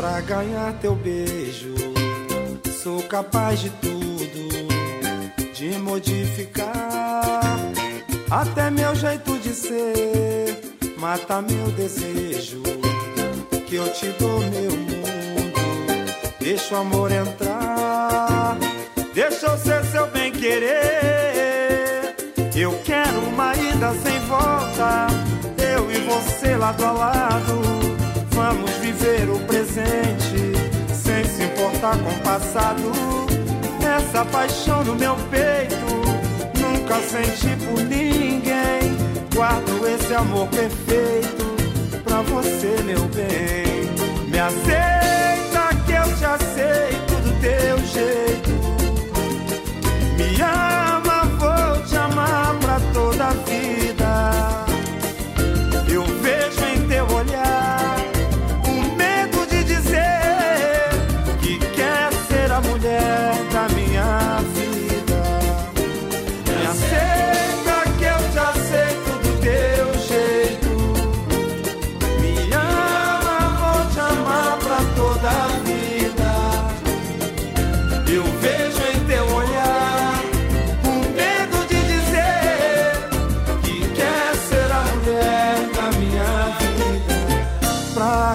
Pra ganhar teu beijo, sou capaz de tudo, de modificar até meu jeito de ser, mata meu desejo, que eu te dou meu mundo, deixa o amor entrar, deixa eu ser seu bem querer. Eu quero uma ida sem volta, eu e você lado a lado se importar com o passado. Essa paixão no meu peito nunca senti por ninguém. Guardo esse amor perfeito pra você, meu bem. Me aceita que eu te aceito do teu jeito. Me ama,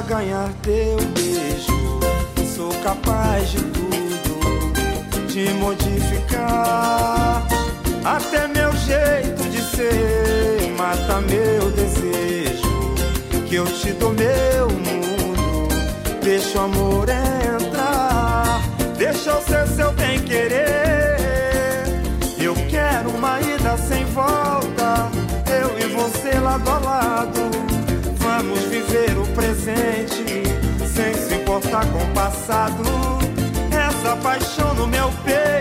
Ganhar teu beijo, sou capaz de tudo de modificar até meu jeito de ser, mata meu desejo, que eu te dou meu mundo, deixa o amor entrar, deixa eu ser seu bem querer. Eu quero uma ida sem volta, eu e você lado a lado, presente sem se importar com o passado essa paixão no meu peito.